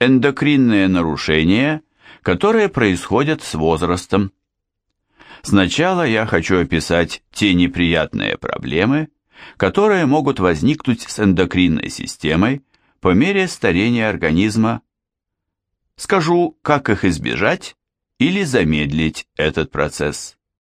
Эндокринные нарушения, которые происходят с возрастом. Сначала я хочу описать те неприятные проблемы, которые могут возникнуть с эндокринной системой по мере старения организма. Скажу, как их избежать или замедлить этот процесс.